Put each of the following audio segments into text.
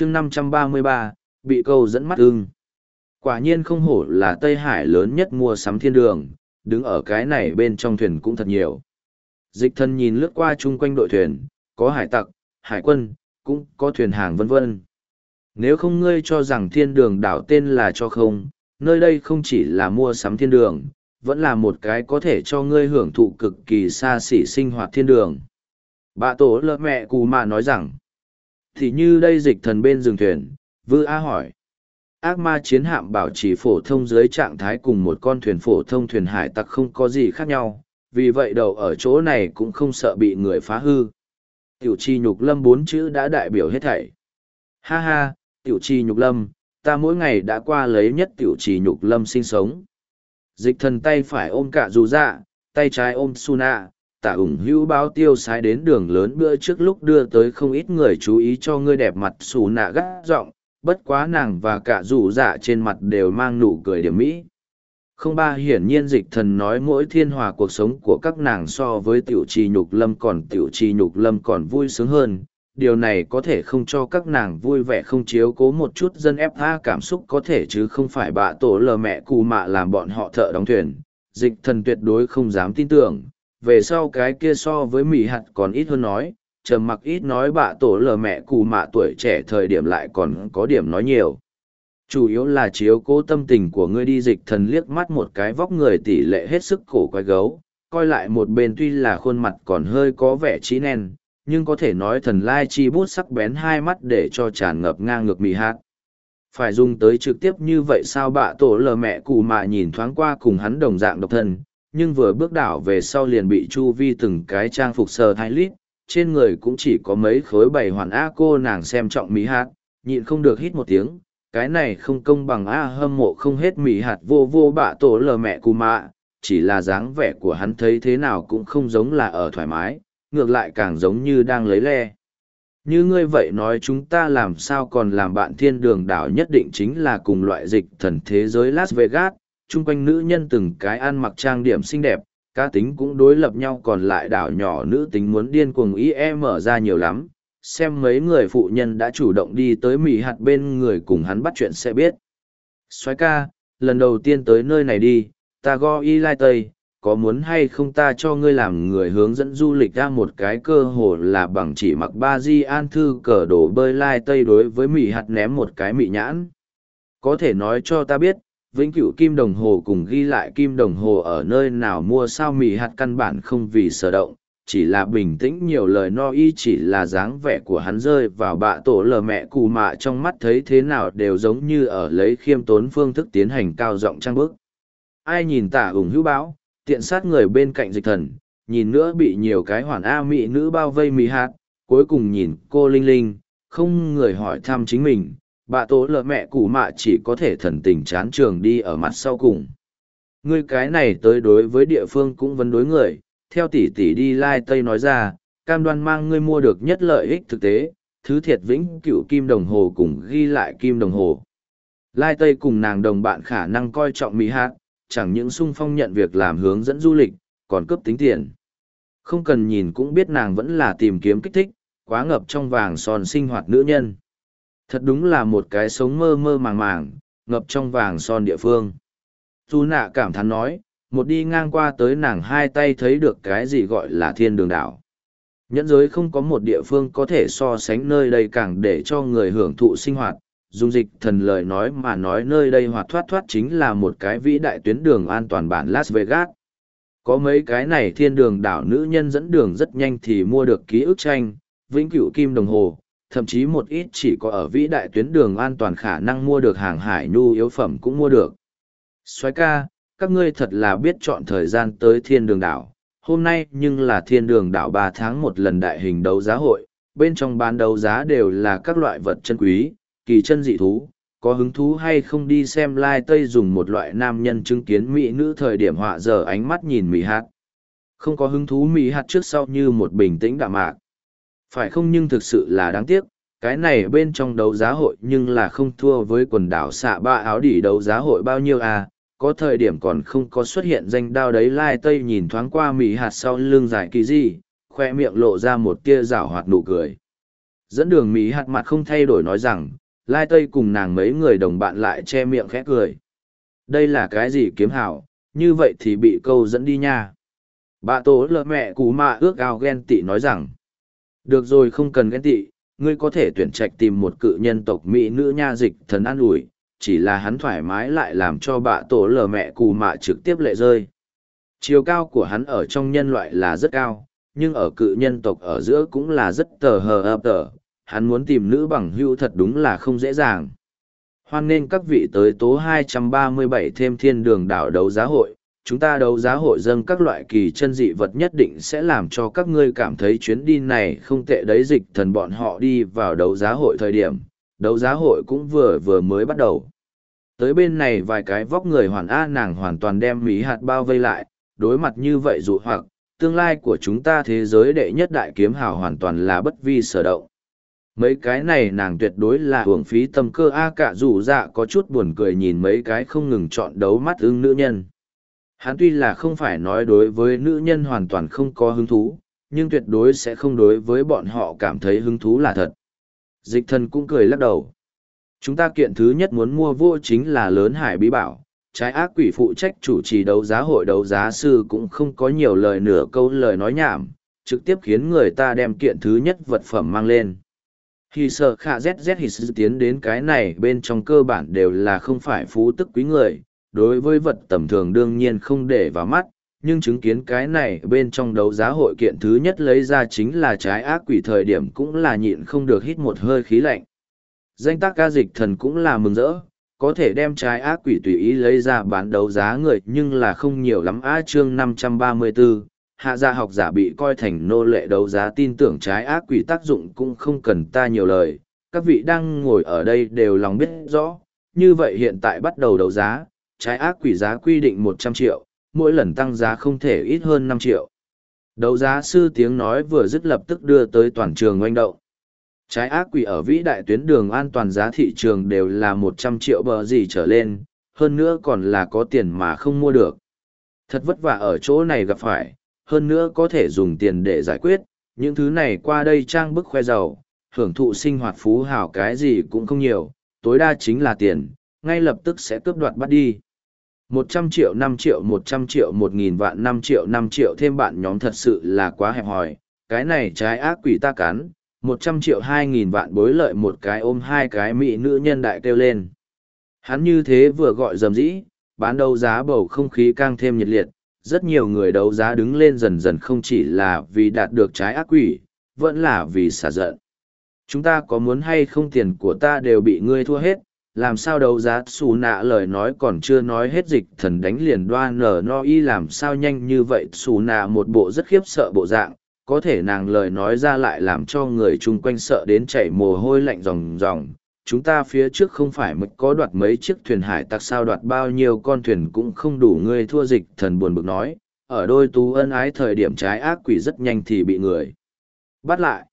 chương năm trăm ba mươi ba, bị câu dẫn mắt ưng. Quả nhiên không hổ là tây hải lớn nhất mua sắm thiên đường, đứng ở cái này bên trong thuyền cũng thật nhiều. Dịch thân nhìn lướt qua chung quanh đội thuyền, có hải tặc, hải quân, cũng có thuyền hàng vân vân. Nếu không ngươi cho rằng thiên đường đảo tên là cho không, nơi đây không chỉ là mua sắm thiên đường, vẫn là một cái có thể cho ngươi hưởng thụ cực kỳ xa xỉ sinh hoạt thiên đường. Bà tổ lợ mẹ cù mà nói rằng thì như đây dịch thần bên rừng thuyền, vư a hỏi. Ác ma chiến hạm bảo trì phổ thông dưới trạng thái cùng một con thuyền phổ thông thuyền hải tặc không có gì khác nhau, vì vậy đầu ở chỗ này cũng không sợ bị người phá hư. Tiểu chi nhục lâm bốn chữ đã đại biểu hết thảy. Ha ha, tiểu chi nhục lâm, ta mỗi ngày đã qua lấy nhất tiểu chi nhục lâm sinh sống. Dịch thần tay phải ôm cả dù dạ tay trái ôm suna tả ủng hữu báo tiêu sái đến đường lớn bữa trước lúc đưa tới không ít người chú ý cho ngươi đẹp mặt xù nạ gắt giọng, bất quá nàng và cả rủ dạ trên mặt đều mang nụ cười điểm mỹ. Không ba hiển nhiên dịch thần nói mỗi thiên hòa cuộc sống của các nàng so với tiểu trì nhục lâm còn tiểu trì nhục lâm còn vui sướng hơn. Điều này có thể không cho các nàng vui vẻ không chiếu cố một chút dân ép tha cảm xúc có thể chứ không phải bạ tổ lờ mẹ cù mạ làm bọn họ thợ đóng thuyền. Dịch thần tuyệt đối không dám tin tưởng về sau cái kia so với mỹ hạt còn ít hơn nói, trầm mặc ít nói bạ tổ lờ mẹ cù mạ tuổi trẻ thời điểm lại còn có điểm nói nhiều. Chủ yếu là chiếu cố tâm tình của ngươi đi dịch thần liếc mắt một cái vóc người tỷ lệ hết sức cổ quái gấu, coi lại một bên tuy là khuôn mặt còn hơi có vẻ trí nen nhưng có thể nói thần lai chi bút sắc bén hai mắt để cho tràn ngập ngang ngược mì hạt. Phải dùng tới trực tiếp như vậy sao bạ tổ lờ mẹ cụ mạ nhìn thoáng qua cùng hắn đồng dạng độc thân nhưng vừa bước đảo về sau liền bị chu vi từng cái trang phục sờ hai lít, trên người cũng chỉ có mấy khối bảy hoàn a cô nàng xem trọng mỹ hạt, nhịn không được hít một tiếng, cái này không công bằng a hâm mộ không hết mỹ hạt vô vô bạ tổ lờ mẹ cù mạ, chỉ là dáng vẻ của hắn thấy thế nào cũng không giống là ở thoải mái, ngược lại càng giống như đang lấy le. Như ngươi vậy nói chúng ta làm sao còn làm bạn thiên đường đảo nhất định chính là cùng loại dịch thần thế giới las vegas chung quanh nữ nhân từng cái ăn mặc trang điểm xinh đẹp, cá tính cũng đối lập nhau, còn lại đảo nhỏ nữ tính muốn điên cuồng ý e mở ra nhiều lắm. Xem mấy người phụ nhân đã chủ động đi tới mỹ hạt bên người cùng hắn bắt chuyện sẽ biết. Soái ca, lần đầu tiên tới nơi này đi, ta go y lai tây có muốn hay không ta cho ngươi làm người hướng dẫn du lịch ra một cái cơ hồ là bằng chỉ mặc ba di an thư cờ đổ bơi lai tây đối với mỹ hạt ném một cái mị nhãn. Có thể nói cho ta biết vĩnh cửu kim đồng hồ cùng ghi lại kim đồng hồ ở nơi nào mua sao mì hạt căn bản không vì sở động, chỉ là bình tĩnh nhiều lời no y chỉ là dáng vẻ của hắn rơi vào bạ tổ lờ mẹ cù mạ trong mắt thấy thế nào đều giống như ở lấy khiêm tốn phương thức tiến hành cao giọng trang bức. Ai nhìn tả ủng hữu báo tiện sát người bên cạnh dịch thần, nhìn nữa bị nhiều cái hoàn a mỹ nữ bao vây mì hạt, cuối cùng nhìn cô linh linh, không người hỏi thăm chính mình bà tố lợ mẹ cụ mạ chỉ có thể thần tình chán trường đi ở mặt sau cùng. Ngươi cái này tới đối với địa phương cũng vấn đối người, theo tỷ tỷ đi lai tây nói ra, cam đoan mang ngươi mua được nhất lợi ích thực tế, thứ thiệt vĩnh cựu kim đồng hồ cùng ghi lại kim đồng hồ. Lai tây cùng nàng đồng bạn khả năng coi trọng mỹ hát chẳng những sung phong nhận việc làm hướng dẫn du lịch, còn cướp tính tiền. Không cần nhìn cũng biết nàng vẫn là tìm kiếm kích thích, quá ngập trong vàng son sinh hoạt nữ nhân thật đúng là một cái sống mơ mơ màng màng, ngập trong vàng son địa phương. Dù nạ cảm thán nói, một đi ngang qua tới nàng hai tay thấy được cái gì gọi là thiên đường đảo. Nhẫn giới không có một địa phương có thể so sánh nơi đây càng để cho người hưởng thụ sinh hoạt. Dùng dịch thần lời nói mà nói nơi đây hoạt thoát thoát chính là một cái vĩ đại tuyến đường an toàn bản las vegas. Có mấy cái này thiên đường đảo nữ nhân dẫn đường rất nhanh thì mua được ký ức tranh, vĩnh cửu kim đồng hồ thậm chí một ít chỉ có ở vĩ đại tuyến đường an toàn khả năng mua được hàng hải nhu yếu phẩm cũng mua được. Xoái ca, các ngươi thật là biết chọn thời gian tới thiên đường đảo. Hôm nay nhưng là thiên đường đảo ba tháng một lần đại hình đấu giá hội, bên trong bán đấu giá đều là các loại vật chân quý, kỳ chân dị thú. Có hứng thú hay không đi xem lai tây dùng một loại nam nhân chứng kiến mỹ nữ thời điểm họa giờ ánh mắt nhìn mỹ hạt. Không có hứng thú mỹ hạt trước sau như một bình tĩnh đạm mạc phải không nhưng thực sự là đáng tiếc, cái này bên trong đấu giá hội nhưng là không thua với quần đảo xạ ba áo đỉ đấu giá hội bao nhiêu à, có thời điểm còn không có xuất hiện danh đao đấy lai tây nhìn thoáng qua mỹ hạt sau lưng dài kỳ gì, khoe miệng lộ ra một tia rảo hoạt nụ cười. Dẫn đường Mỹ hạt mặt không thay đổi nói rằng, Lai Tây cùng nàng mấy người đồng bạn lại che miệng khẽ cười. Đây là cái gì kiếm hảo, như vậy thì bị câu dẫn đi nha. Bà tố lợ mẹ cú mạ ước ao ghen tị nói rằng, được rồi không cần ghen tị, ngươi có thể tuyển trạch tìm một cự nhân tộc Mỹ nữ nha dịch thần an ủi, chỉ là hắn thoải mái lại làm cho bạ tổ lờ mẹ cù mạ trực tiếp lệ rơi. Chiều cao của hắn ở trong nhân loại là rất cao, nhưng ở cự nhân tộc ở giữa cũng là rất tờ hờ ập tờ, hắn muốn tìm nữ bằng hữu thật đúng là không dễ dàng. Hoan nên các vị tới tố 237 thêm thiên đường đảo đấu giá hội, chúng ta đấu giá hội dâng các loại kỳ chân dị vật nhất định sẽ làm cho các ngươi cảm thấy chuyến đi này không tệ đấy dịch thần bọn họ đi vào đấu giá hội thời điểm, đấu giá hội cũng vừa vừa mới bắt đầu. Tới bên này vài cái vóc người hoàn A nàng hoàn toàn đem mỹ hạt bao vây lại, đối mặt như vậy dụ hoặc, tương lai của chúng ta thế giới đệ nhất đại kiếm hào hoàn toàn là bất vi sở động. Mấy cái này nàng tuyệt đối là hưởng phí tâm cơ A cả dù dạ có chút buồn cười nhìn mấy cái không ngừng chọn đấu mắt ưng nữ nhân. Hắn tuy là không phải nói đối với nữ nhân hoàn toàn không có hứng thú, nhưng tuyệt đối sẽ không đối với bọn họ cảm thấy hứng thú là thật. Dịch thần cũng cười lắc đầu. Chúng ta kiện thứ nhất muốn mua vô chính là lớn hải bí bảo. Trái ác quỷ phụ trách chủ trì đấu giá hội đấu giá sư cũng không có nhiều lời nửa câu lời nói nhảm, trực tiếp khiến người ta đem kiện thứ nhất vật phẩm mang lên. Khi sợ khả ZZ His tiến đến cái này bên trong cơ bản đều là không phải phú tức quý người, đối với vật tầm thường đương nhiên không để vào mắt, nhưng chứng kiến cái này bên trong đấu giá hội kiện thứ nhất lấy ra chính là trái ác quỷ thời điểm cũng là nhịn không được hít một hơi khí lạnh. Danh tác ca dịch thần cũng là mừng rỡ, có thể đem trái ác quỷ tùy ý lấy ra bán đấu giá người nhưng là không nhiều lắm á chương 534. Hạ gia học giả bị coi thành nô lệ đấu giá tin tưởng trái ác quỷ tác dụng cũng không cần ta nhiều lời, các vị đang ngồi ở đây đều lòng biết rõ, như vậy hiện tại bắt đầu đấu giá, trái ác quỷ giá quy định một trăm triệu, mỗi lần tăng giá không thể ít hơn năm triệu. Đấu giá sư tiếng nói vừa dứt lập tức đưa tới toàn trường oanh động. Trái ác quỷ ở vĩ đại tuyến đường an toàn giá thị trường đều là một trăm triệu bờ gì trở lên, hơn nữa còn là có tiền mà không mua được. Thật vất vả ở chỗ này gặp phải, hơn nữa có thể dùng tiền để giải quyết, những thứ này qua đây trang bức khoe giàu, hưởng thụ sinh hoạt phú hào cái gì cũng không nhiều, tối đa chính là tiền, ngay lập tức sẽ cướp đoạt bắt đi một trăm triệu, năm triệu, một trăm triệu, một nghìn vạn, năm triệu năm triệu, thêm bạn nhóm thật sự là quá hẹp hòi. Cái này trái ác quỷ ta cắn, một trăm triệu, hai nghìn vạn bối lợi một cái ôm hai cái mỹ nữ nhân đại kêu lên. Hắn như thế vừa gọi dầm dĩ, bán đấu giá bầu không khí càng thêm nhiệt liệt. Rất nhiều người đấu giá đứng lên dần dần không chỉ là vì đạt được trái ác quỷ, vẫn là vì xả giận. Chúng ta có muốn hay không tiền của ta đều bị ngươi thua hết làm sao đấu giá xù nạ lời nói còn chưa nói hết dịch thần đánh liền đoa nở no y làm sao nhanh như vậy? Xù nạ một bộ rất khiếp sợ bộ dạng, có thể nàng lời nói ra lại làm cho người chung quanh sợ đến chảy mồ hôi lạnh ròng ròng. Chúng ta phía trước không phải mới có đoạt mấy chiếc thuyền hải tặc sao? Đoạt bao nhiêu con thuyền cũng không đủ, ngươi thua dịch thần buồn bực nói. Ở đôi tú ân ái thời điểm trái ác quỷ rất nhanh thì bị người bắt lại.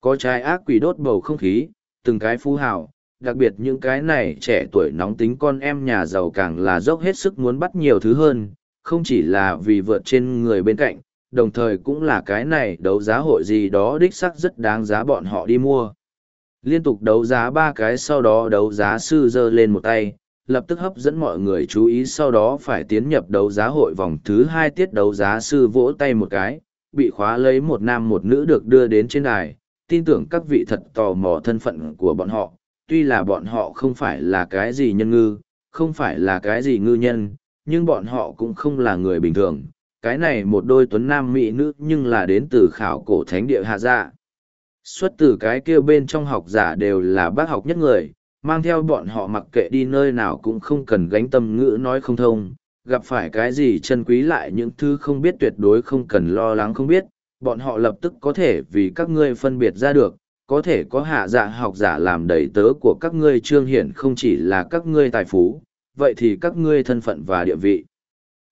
Có trái ác quỷ đốt bầu không khí, từng cái phú hào đặc biệt những cái này trẻ tuổi nóng tính con em nhà giàu càng là dốc hết sức muốn bắt nhiều thứ hơn, không chỉ là vì vượt trên người bên cạnh, đồng thời cũng là cái này đấu giá hội gì đó đích sắc rất đáng giá bọn họ đi mua. Liên tục đấu giá ba cái sau đó đấu giá sư giơ lên một tay, lập tức hấp dẫn mọi người chú ý sau đó phải tiến nhập đấu giá hội vòng thứ hai tiết đấu giá sư vỗ tay một cái, bị khóa lấy một nam một nữ được đưa đến trên đài, tin tưởng các vị thật tò mò thân phận của bọn họ, tuy là bọn họ không phải là cái gì nhân ngư, không phải là cái gì ngư nhân, nhưng bọn họ cũng không là người bình thường. Cái này một đôi tuấn nam mỹ nữ nhưng là đến từ khảo cổ thánh địa hạ dạ. Xuất từ cái kia bên trong học giả đều là bác học nhất người, mang theo bọn họ mặc kệ đi nơi nào cũng không cần gánh tâm ngữ nói không thông, gặp phải cái gì chân quý lại những thứ không biết tuyệt đối không cần lo lắng không biết, bọn họ lập tức có thể vì các ngươi phân biệt ra được, có thể có hạ dạ học giả làm đầy tớ của các ngươi trương hiển không chỉ là các ngươi tài phú, vậy thì các ngươi thân phận và địa vị.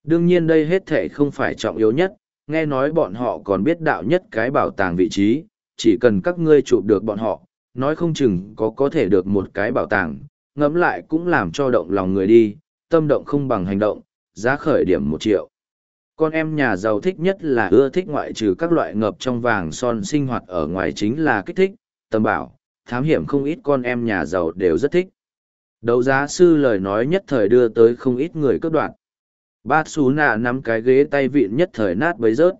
Đương nhiên đây hết thể không phải trọng yếu nhất, nghe nói bọn họ còn biết đạo nhất cái bảo tàng vị trí, chỉ cần các ngươi chụp được bọn họ, nói không chừng có có thể được một cái bảo tàng, ngẫm lại cũng làm cho động lòng người đi, tâm động không bằng hành động, giá khởi điểm một triệu. Con em nhà giàu thích nhất là ưa thích ngoại trừ các loại ngập trong vàng son sinh hoạt ở ngoài chính là kích thích, tầm bảo, thám hiểm không ít con em nhà giàu đều rất thích. Đấu giá sư lời nói nhất thời đưa tới không ít người cướp đoạt. Ba xú nạ nắm cái ghế tay vịn nhất thời nát bấy rớt.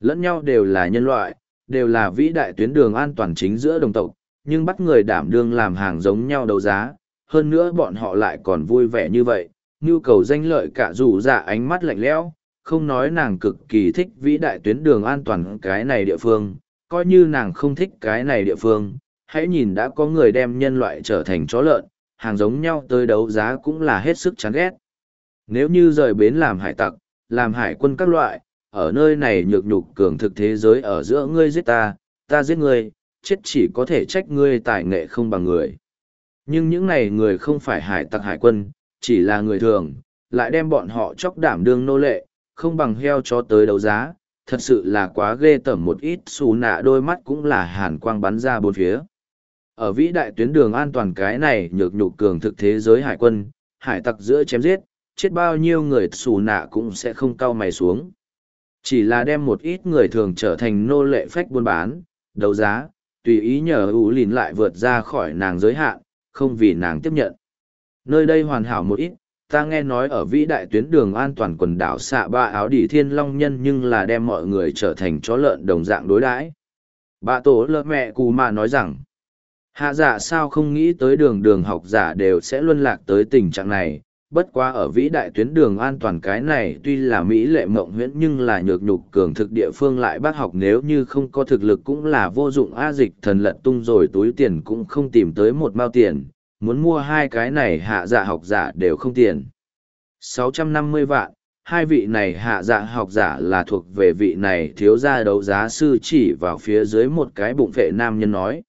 Lẫn nhau đều là nhân loại, đều là vĩ đại tuyến đường an toàn chính giữa đồng tộc, nhưng bắt người đảm đương làm hàng giống nhau đấu giá, hơn nữa bọn họ lại còn vui vẻ như vậy, nhu cầu danh lợi cả dù dạ ánh mắt lạnh lẽo, không nói nàng cực kỳ thích vĩ đại tuyến đường an toàn cái này địa phương, coi như nàng không thích cái này địa phương, hãy nhìn đã có người đem nhân loại trở thành chó lợn, hàng giống nhau tới đấu giá cũng là hết sức chán ghét. Nếu như rời bến làm hải tặc, làm hải quân các loại, ở nơi này nhược nhục cường thực thế giới ở giữa ngươi giết ta, ta giết ngươi, chết chỉ có thể trách ngươi tài nghệ không bằng người. Nhưng những này người không phải hải tặc hải quân, chỉ là người thường, lại đem bọn họ chóc đảm đương nô lệ, không bằng heo cho tới đấu giá, thật sự là quá ghê tởm một ít xù nạ đôi mắt cũng là hàn quang bắn ra bốn phía. Ở vĩ đại tuyến đường an toàn cái này nhược nhục cường thực thế giới hải quân, hải tặc giữa chém giết, chết bao nhiêu người xù nạ cũng sẽ không cau mày xuống. Chỉ là đem một ít người thường trở thành nô lệ phách buôn bán, đấu giá, tùy ý nhờ ủ lìn lại vượt ra khỏi nàng giới hạn, không vì nàng tiếp nhận. Nơi đây hoàn hảo một ít, ta nghe nói ở vĩ đại tuyến đường an toàn quần đảo xạ ba áo đỉ thiên long nhân nhưng là đem mọi người trở thành chó lợn đồng dạng đối đãi. Bà tổ lợ mẹ cù mà nói rằng, hạ giả sao không nghĩ tới đường đường học giả đều sẽ luân lạc tới tình trạng này? Bất quá ở vĩ đại tuyến đường an toàn cái này tuy là mỹ lệ mộng huyễn nhưng là nhược nhục cường thực địa phương lại bác học nếu như không có thực lực cũng là vô dụng a dịch thần lật tung rồi túi tiền cũng không tìm tới một mao tiền muốn mua hai cái này hạ dạ học giả đều không tiền. 650 vạn, hai vị này hạ dạ học giả là thuộc về vị này thiếu gia đấu giá sư chỉ vào phía dưới một cái bụng vệ nam nhân nói.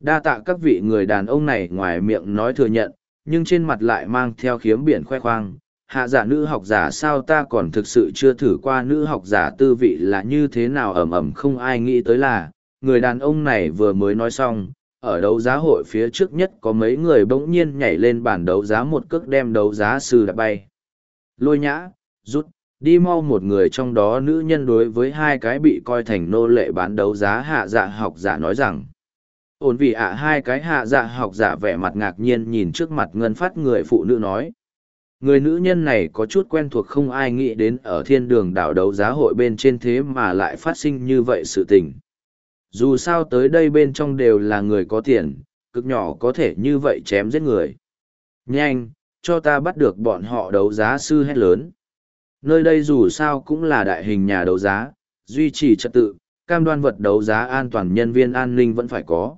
Đa tạ các vị người đàn ông này ngoài miệng nói thừa nhận, nhưng trên mặt lại mang theo khiếm biển khoe khoang. Hạ giả nữ học giả sao ta còn thực sự chưa thử qua nữ học giả tư vị là như thế nào ẩm ẩm không ai nghĩ tới là, người đàn ông này vừa mới nói xong, ở đấu giá hội phía trước nhất có mấy người bỗng nhiên nhảy lên bàn đấu giá một cước đem đấu giá sư đã bay. Lôi nhã, rút, đi mau một người trong đó nữ nhân đối với hai cái bị coi thành nô lệ bán đấu giá hạ dạ học giả nói rằng. Ổn vì ạ hai cái hạ dạ học giả vẻ mặt ngạc nhiên nhìn trước mặt ngân phát người phụ nữ nói. Người nữ nhân này có chút quen thuộc không ai nghĩ đến ở thiên đường đảo đấu giá hội bên trên thế mà lại phát sinh như vậy sự tình dù sao tới đây bên trong đều là người có tiền, cực nhỏ có thể như vậy chém giết người. Nhanh, cho ta bắt được bọn họ đấu giá sư hét lớn. Nơi đây dù sao cũng là đại hình nhà đấu giá, duy trì trật tự, cam đoan vật đấu giá an toàn nhân viên an ninh vẫn phải có.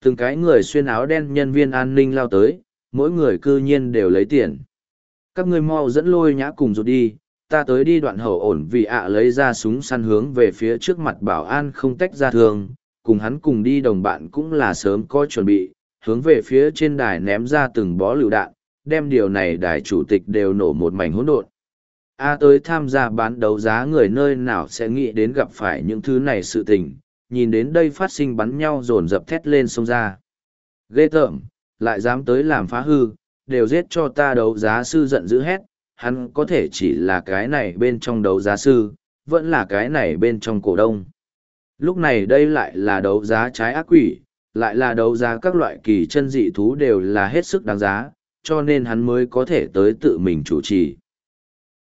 Từng cái người xuyên áo đen nhân viên an ninh lao tới, mỗi người cư nhiên đều lấy tiền. Các ngươi mau dẫn lôi nhã cùng rụt đi ta tới đi đoạn hậu ổn vì ạ lấy ra súng săn hướng về phía trước mặt bảo an không tách ra thường, cùng hắn cùng đi đồng bạn cũng là sớm có chuẩn bị, hướng về phía trên đài ném ra từng bó lựu đạn, đem điều này đài chủ tịch đều nổ một mảnh hỗn độn. A tới tham gia bán đấu giá người nơi nào sẽ nghĩ đến gặp phải những thứ này sự tình, nhìn đến đây phát sinh bắn nhau dồn dập thét lên sông ra. Ghê tởm, lại dám tới làm phá hư, đều giết cho ta đấu giá sư giận dữ hét, hắn có thể chỉ là cái này bên trong đấu giá sư, vẫn là cái này bên trong cổ đông. Lúc này đây lại là đấu giá trái ác quỷ, lại là đấu giá các loại kỳ chân dị thú đều là hết sức đáng giá, cho nên hắn mới có thể tới tự mình chủ trì.